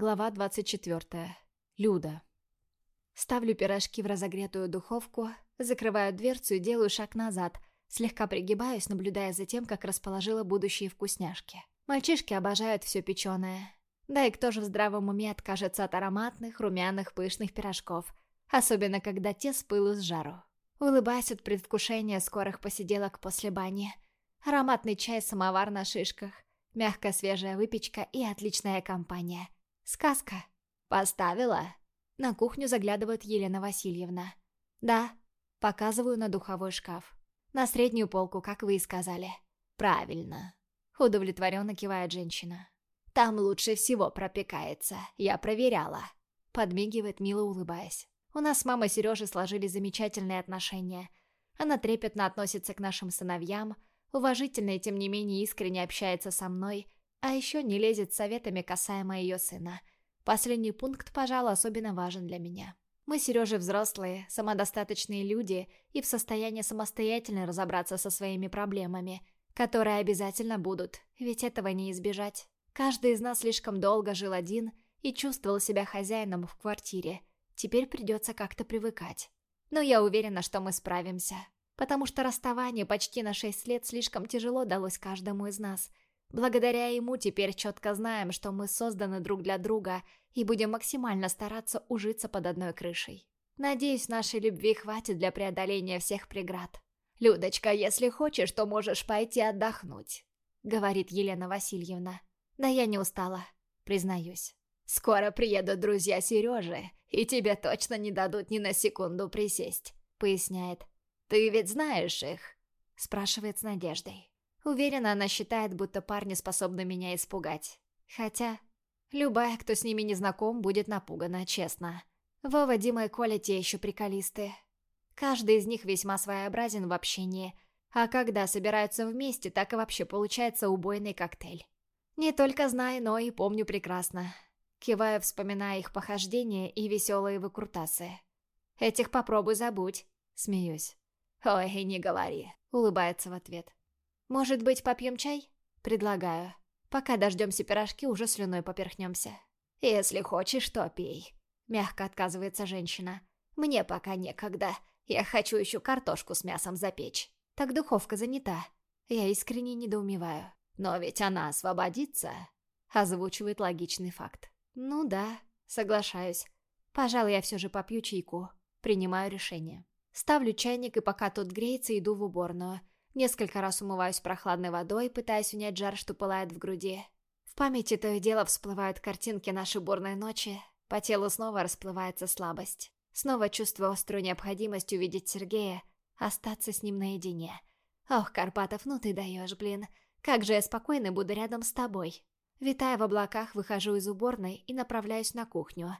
Глава 24. Люда. Ставлю пирожки в разогретую духовку, закрываю дверцу и делаю шаг назад, слегка пригибаюсь, наблюдая за тем, как расположила будущие вкусняшки. Мальчишки обожают все печеное. Да и кто же в здравом уме откажется от ароматных, румяных, пышных пирожков, особенно когда те с пылу с жару. Улыбаюсь от предвкушения скорых посиделок после бани. Ароматный чай, самовар на шишках, мягкая свежая выпечка и отличная компания – «Сказка». «Поставила?» На кухню заглядывает Елена Васильевна. «Да». Показываю на духовой шкаф. «На среднюю полку, как вы и сказали». «Правильно». Удовлетворенно кивает женщина. «Там лучше всего пропекается. Я проверяла». Подмигивает, мило улыбаясь. У нас с мамой Сережи сложились замечательные отношения. Она трепетно относится к нашим сыновьям, уважительно и тем не менее искренне общается со мной – а еще не лезет советами касаемо ее сына. Последний пункт, пожалуй, особенно важен для меня. Мы, Сережа, взрослые, самодостаточные люди и в состоянии самостоятельно разобраться со своими проблемами, которые обязательно будут, ведь этого не избежать. Каждый из нас слишком долго жил один и чувствовал себя хозяином в квартире. Теперь придется как-то привыкать. Но я уверена, что мы справимся. Потому что расставание почти на 6 лет слишком тяжело далось каждому из нас – Благодаря ему теперь четко знаем, что мы созданы друг для друга и будем максимально стараться ужиться под одной крышей. Надеюсь, нашей любви хватит для преодоления всех преград. «Людочка, если хочешь, то можешь пойти отдохнуть», — говорит Елена Васильевна. «Да я не устала, признаюсь. Скоро приедут друзья Сережи, и тебе точно не дадут ни на секунду присесть», — поясняет. «Ты ведь знаешь их?» — спрашивает с надеждой. Уверена, она считает, будто парни способны меня испугать. Хотя, любая, кто с ними не знаком, будет напугана, честно. Вова, Дима и Коля те еще приколисты. Каждый из них весьма своеобразен в общении, а когда собираются вместе, так и вообще получается убойный коктейль. Не только знаю, но и помню прекрасно. Киваю, вспоминая их похождения и веселые выкрутасы. «Этих попробуй забудь», — смеюсь. «Ой, не говори», — улыбается в ответ. «Может быть, попьем чай?» «Предлагаю. Пока дождемся пирожки, уже слюной поперхнемся». «Если хочешь, то пей», — мягко отказывается женщина. «Мне пока некогда. Я хочу еще картошку с мясом запечь». «Так духовка занята». Я искренне недоумеваю. «Но ведь она освободится», — озвучивает логичный факт. «Ну да, соглашаюсь. Пожалуй, я все же попью чайку. Принимаю решение. Ставлю чайник, и пока тот греется, иду в уборную. Несколько раз умываюсь прохладной водой, пытаясь унять жар, что пылает в груди. В памяти то и дело всплывают картинки нашей бурной ночи. По телу снова расплывается слабость. Снова чувствую острую необходимость увидеть Сергея, остаться с ним наедине. Ох, Карпатов, ну ты даешь, блин. Как же я спокойно буду рядом с тобой. Витая в облаках, выхожу из уборной и направляюсь на кухню.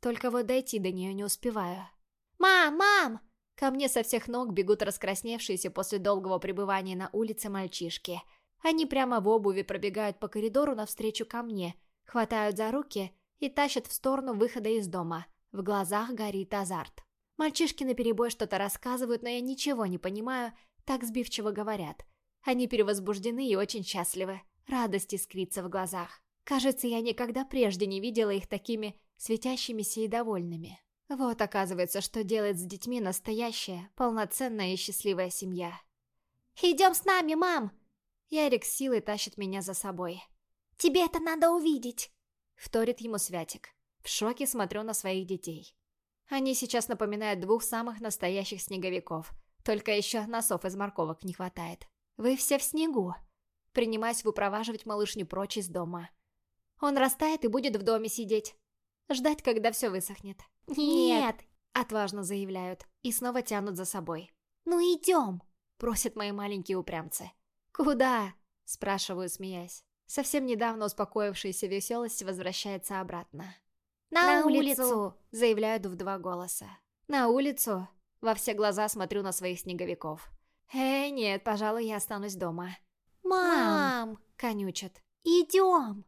Только вот дойти до нее не успеваю. «Мам, мам!» Ко мне со всех ног бегут раскрасневшиеся после долгого пребывания на улице мальчишки. Они прямо в обуви пробегают по коридору навстречу ко мне, хватают за руки и тащат в сторону выхода из дома. В глазах горит азарт. Мальчишки наперебой что-то рассказывают, но я ничего не понимаю, так сбивчиво говорят. Они перевозбуждены и очень счастливы. Радость искрится в глазах. Кажется, я никогда прежде не видела их такими светящимися и довольными. Вот, оказывается, что делает с детьми настоящая, полноценная и счастливая семья. «Идем с нами, мам!» Ярик силой тащит меня за собой. «Тебе это надо увидеть!» Вторит ему Святик. В шоке смотрю на своих детей. Они сейчас напоминают двух самых настоящих снеговиков. Только еще носов из морковок не хватает. Вы все в снегу. Принимаюсь выпроваживать малышню прочь из дома. Он растает и будет в доме сидеть. Ждать, когда все высохнет. «Нет!» — отважно заявляют и снова тянут за собой. «Ну идем!» — просят мои маленькие упрямцы. «Куда?» — спрашиваю, смеясь. Совсем недавно успокоившаяся веселость возвращается обратно. «На, На улицу!», улицу — заявляют в два голоса. «На улицу?» — во все глаза смотрю на своих снеговиков. «Эй, нет, пожалуй, я останусь дома». «Мам!» — конючат. «Идем!»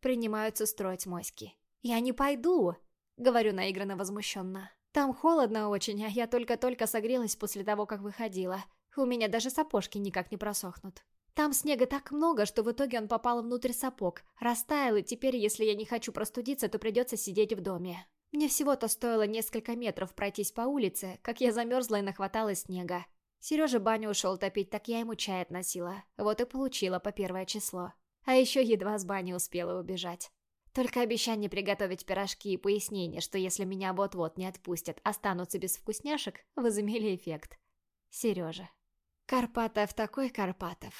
Принимаются строить моськи. «Я не пойду!» Говорю наигранно возмущенно. Там холодно очень, а я только-только согрелась после того, как выходила. У меня даже сапожки никак не просохнут. Там снега так много, что в итоге он попал внутрь сапог, растаял, и теперь, если я не хочу простудиться, то придется сидеть в доме. Мне всего-то стоило несколько метров пройтись по улице, как я замерзла и нахватала снега. Сережа баню ушел топить, так я ему чай относила. Вот и получила по первое число. А еще едва с бани успела убежать. Только обещание приготовить пирожки и пояснение, что если меня вот-вот не отпустят, останутся без вкусняшек, возымели эффект. Сережа. Карпатов такой Карпатов.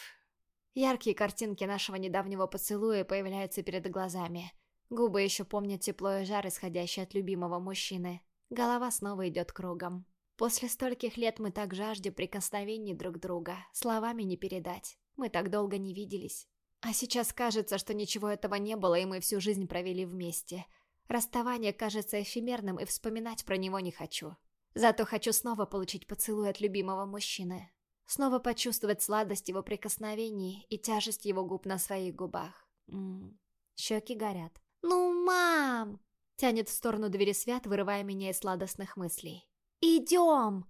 Яркие картинки нашего недавнего поцелуя появляются перед глазами. Губы еще помнят тепло и жар, исходящий от любимого мужчины. Голова снова идет кругом. После стольких лет мы так жажде прикосновений друг друга, словами не передать. Мы так долго не виделись. А сейчас кажется, что ничего этого не было, и мы всю жизнь провели вместе. Расставание кажется эфемерным, и вспоминать про него не хочу. Зато хочу снова получить поцелуй от любимого мужчины. Снова почувствовать сладость его прикосновений и тяжесть его губ на своих губах. М -м. Щеки горят. «Ну, мам!» Тянет в сторону двери Свят, вырывая меня из сладостных мыслей. «Идем!»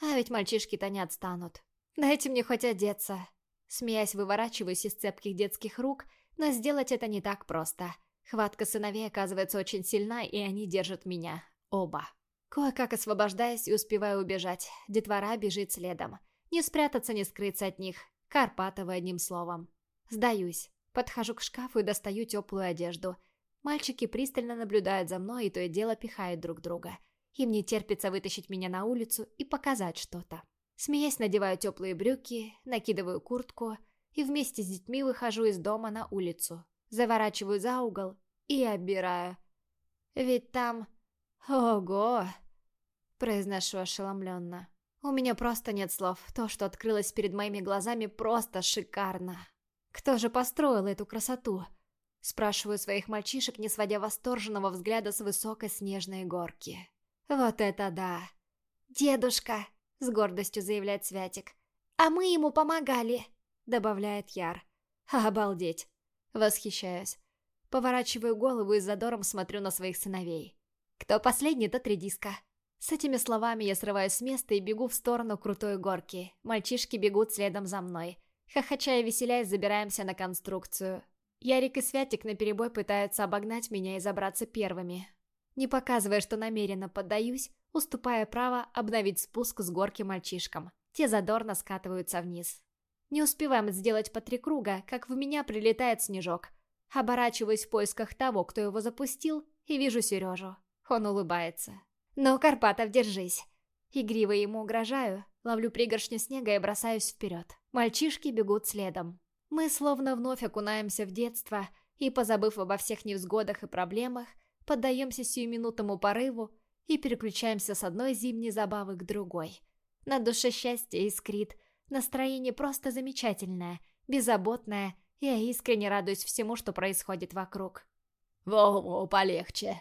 А ведь мальчишки-то не отстанут. Дайте мне хоть одеться. Смеясь, выворачиваюсь из цепких детских рук, но сделать это не так просто. Хватка сыновей оказывается очень сильна, и они держат меня. Оба. Кое-как освобождаясь и успеваю убежать. Детвора бежит следом. Не спрятаться, не скрыться от них. Карпатовы одним словом. Сдаюсь. Подхожу к шкафу и достаю теплую одежду. Мальчики пристально наблюдают за мной и то и дело пихают друг друга. Им не терпится вытащить меня на улицу и показать что-то. Смеясь, надеваю теплые брюки, накидываю куртку и вместе с детьми выхожу из дома на улицу. Заворачиваю за угол и оббираю. Ведь там... Ого! Произношу ошеломленно. У меня просто нет слов. То, что открылось перед моими глазами, просто шикарно. Кто же построил эту красоту? Спрашиваю своих мальчишек, не сводя восторженного взгляда с высокой снежной горки. Вот это да! «Дедушка!» — с гордостью заявляет Святик. «А мы ему помогали!» — добавляет Яр. «Обалдеть!» — восхищаюсь. Поворачиваю голову и с задором смотрю на своих сыновей. «Кто последний, тот редиска!» С этими словами я срываюсь с места и бегу в сторону крутой горки. Мальчишки бегут следом за мной. Хохоча и веселяясь, забираемся на конструкцию. Ярик и Святик наперебой пытаются обогнать меня и забраться первыми. Не показывая, что намеренно поддаюсь, уступая право обновить спуск с горки мальчишкам. Те задорно скатываются вниз. Не успеваем сделать по три круга, как в меня прилетает снежок. Оборачиваюсь в поисках того, кто его запустил, и вижу Сережу. Он улыбается. «Ну, Карпатов, держись!» Игриво ему угрожаю, ловлю пригоршню снега и бросаюсь вперед. Мальчишки бегут следом. Мы словно вновь окунаемся в детство и, позабыв обо всех невзгодах и проблемах, поддаемся сиюминутному порыву и переключаемся с одной зимней забавы к другой. На душе счастье искрит, настроение просто замечательное, беззаботное, я искренне радуюсь всему, что происходит вокруг. «Во-во, полегче!»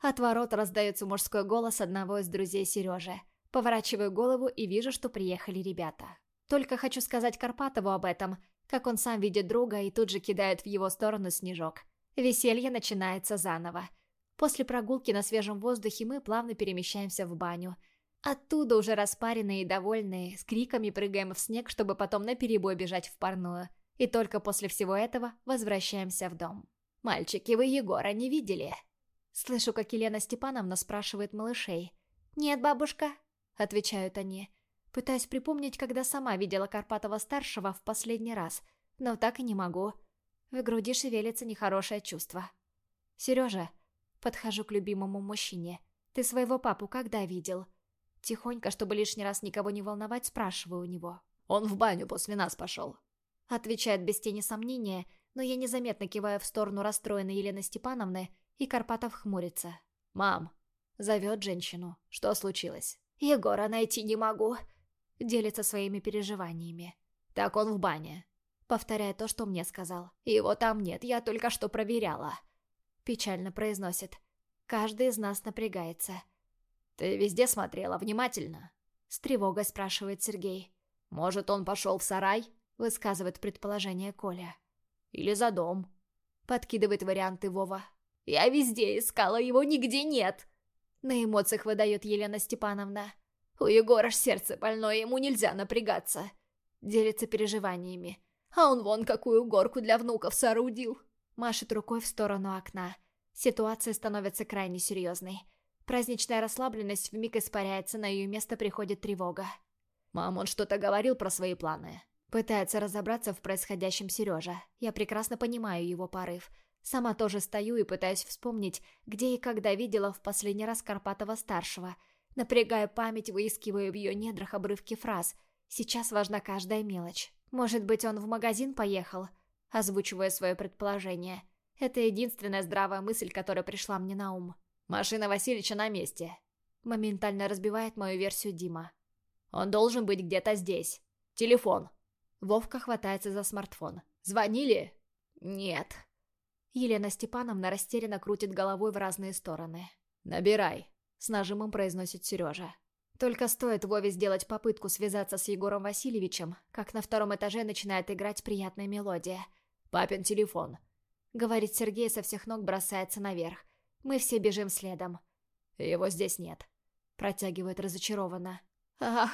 От ворот раздается мужской голос одного из друзей Сережи. Поворачиваю голову и вижу, что приехали ребята. Только хочу сказать Карпатову об этом, как он сам видит друга и тут же кидает в его сторону снежок. Веселье начинается заново. После прогулки на свежем воздухе мы плавно перемещаемся в баню. Оттуда уже распаренные и довольные, с криками прыгаем в снег, чтобы потом наперебой бежать в парную. И только после всего этого возвращаемся в дом. «Мальчики, вы Егора не видели?» Слышу, как Елена Степановна спрашивает малышей. «Нет, бабушка», — отвечают они. Пытаюсь припомнить, когда сама видела Карпатова-старшего в последний раз, но так и не могу. В груди шевелится нехорошее чувство. «Сережа», — подхожу к любимому мужчине, — «ты своего папу когда видел?» Тихонько, чтобы лишний раз никого не волновать, спрашиваю у него. «Он в баню после нас пошел», — отвечает без тени сомнения, но я незаметно киваю в сторону расстроенной Елены Степановны, и Карпатов хмурится. «Мам!» — зовет женщину. «Что случилось?» «Егора найти не могу!» — делится своими переживаниями. «Так он в бане!» — повторяет то, что мне сказал. «Его там нет, я только что проверяла!» Печально произносит. Каждый из нас напрягается. «Ты везде смотрела внимательно?» С тревогой спрашивает Сергей. «Может, он пошел в сарай?» Высказывает предположение Коля. «Или за дом?» Подкидывает варианты Вова. Я везде искала, его нигде нет!» На эмоциях выдает Елена Степановна. «У Егора ж сердце больное, ему нельзя напрягаться!» Делится переживаниями. А он вон какую горку для внуков соорудил. Машет рукой в сторону окна. Ситуация становится крайне серьезной. Праздничная расслабленность вмиг испаряется, на ее место приходит тревога. «Мам, он что-то говорил про свои планы?» Пытается разобраться в происходящем Сережа. Я прекрасно понимаю его порыв. Сама тоже стою и пытаюсь вспомнить, где и когда видела в последний раз Карпатова-старшего. Напрягаю память, выискиваю в ее недрах обрывки фраз. Сейчас важна каждая мелочь. Может быть, он в магазин поехал? Озвучивая свое предположение. Это единственная здравая мысль, которая пришла мне на ум. «Машина Васильевича на месте», — моментально разбивает мою версию Дима. «Он должен быть где-то здесь. Телефон». Вовка хватается за смартфон. «Звонили?» «Нет». Елена Степановна растерянно крутит головой в разные стороны. «Набирай», — с нажимом произносит Сережа. Только стоит Вове сделать попытку связаться с Егором Васильевичем, как на втором этаже начинает играть приятная мелодия. «Папин телефон», — говорит Сергей со всех ног бросается наверх. Мы все бежим следом. «Его здесь нет», — протягивает разочарованно. «Ах!»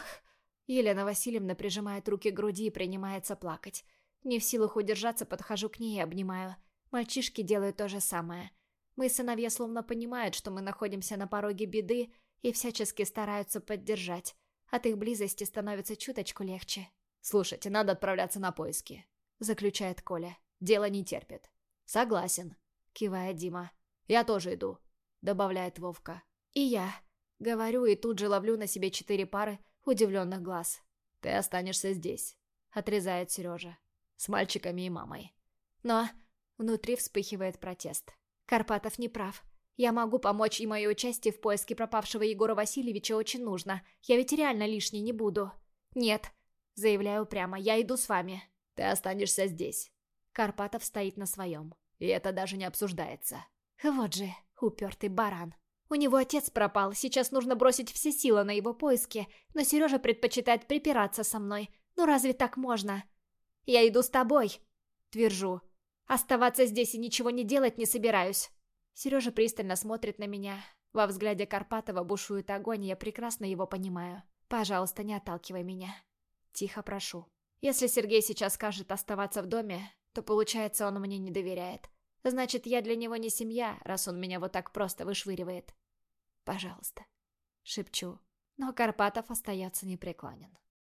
Елена Васильевна прижимает руки к груди и принимается плакать. Не в силах удержаться, подхожу к ней и обнимаю. Мальчишки делают то же самое. Мы сыновья словно понимают, что мы находимся на пороге беды, и всячески стараются поддержать. От их близости становится чуточку легче. «Слушайте, надо отправляться на поиски», — заключает Коля. «Дело не терпит». «Согласен», — кивает Дима. «Я тоже иду», — добавляет Вовка. «И я», — говорю и тут же ловлю на себе четыре пары удивленных глаз. «Ты останешься здесь», — отрезает Сережа. «С мальчиками и мамой». Но внутри вспыхивает протест. Карпатов не прав. Я могу помочь, и мое участие в поиске пропавшего Егора Васильевича очень нужно. Я ведь реально лишней не буду. Нет, заявляю прямо, я иду с вами. Ты останешься здесь. Карпатов стоит на своем. И это даже не обсуждается. Вот же, упертый баран. У него отец пропал, сейчас нужно бросить все силы на его поиски, но Сережа предпочитает припираться со мной. Ну разве так можно? Я иду с тобой, твержу. Оставаться здесь и ничего не делать не собираюсь. Сережа пристально смотрит на меня. Во взгляде Карпатова бушует огонь, и я прекрасно его понимаю. Пожалуйста, не отталкивай меня. Тихо прошу. Если Сергей сейчас скажет оставаться в доме, то получается, он мне не доверяет. Значит, я для него не семья, раз он меня вот так просто вышвыривает. Пожалуйста. Шепчу. Но Карпатов остается непреклонен.